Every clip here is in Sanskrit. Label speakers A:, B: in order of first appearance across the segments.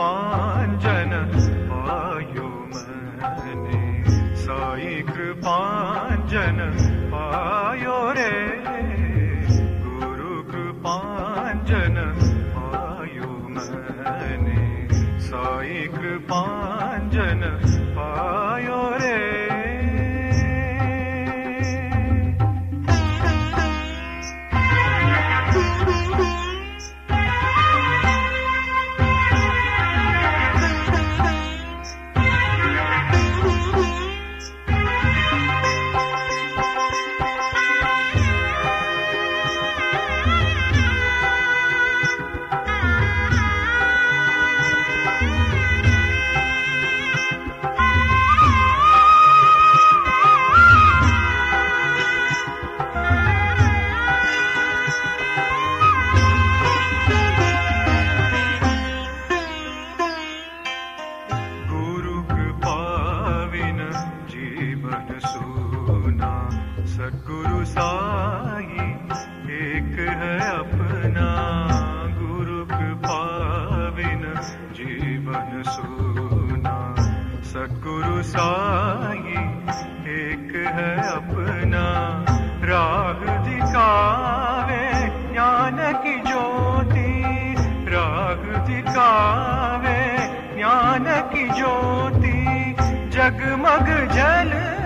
A: 啊 एक है अपना गुरु कृपाविन जीवन सूना। सद्गुरु साई एक है अपना। राह दिखावे ज्ञान की ज्योति। राग दिखावे ज्ञान की ज्योति। जगमग जल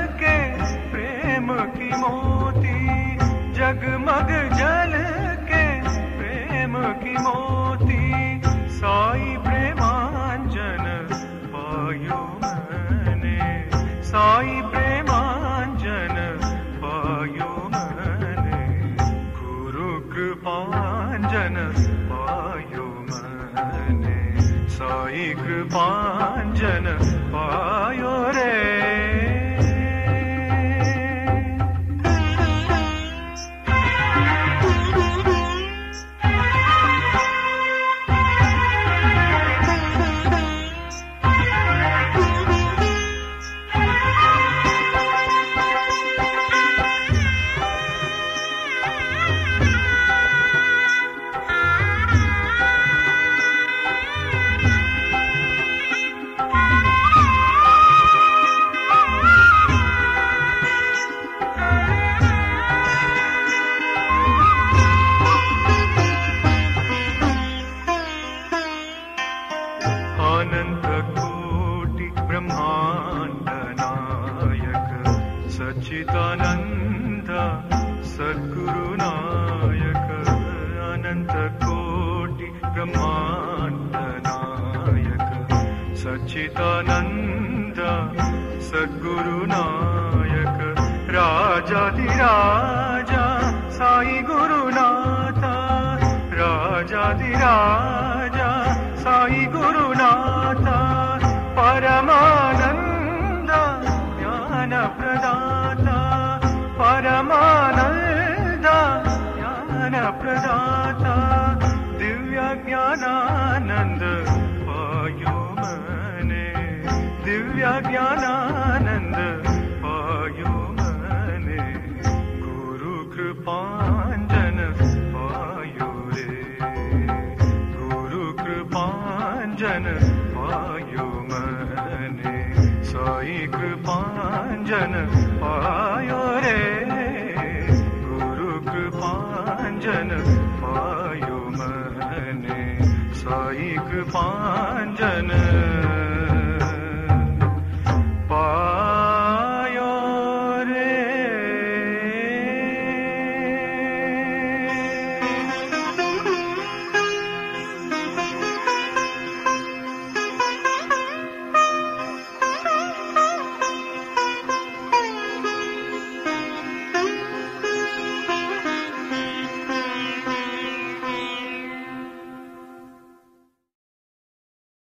A: के मोती जगमग जल के प्रेम की मोती साई प्रेमांजन पायो मने। साई प्रेमांजन पायो मने। गुरु कृपाञ्जन पायो मने। साई कृपाञ्जन पायो रे अनन्त कोटि ब्रह्माण्ड नायक सच्चिदानन्द सद्गुरुनायक अनन्त कोटि ब्रह्माण्ड नायक सच्चिदानन्द सद्गुरुनायक राजाधिराजा साई गुरुनाथ राजाधिराजा ज्ञानानन्द पायो मने। गुरु कृपाञ्जन पायो रे। गुरु कृपाञ्जन पायो मने। साई कृपाञ्जन पायो रे। गुरु कृपाञ्जन पायो मने। साई कृपा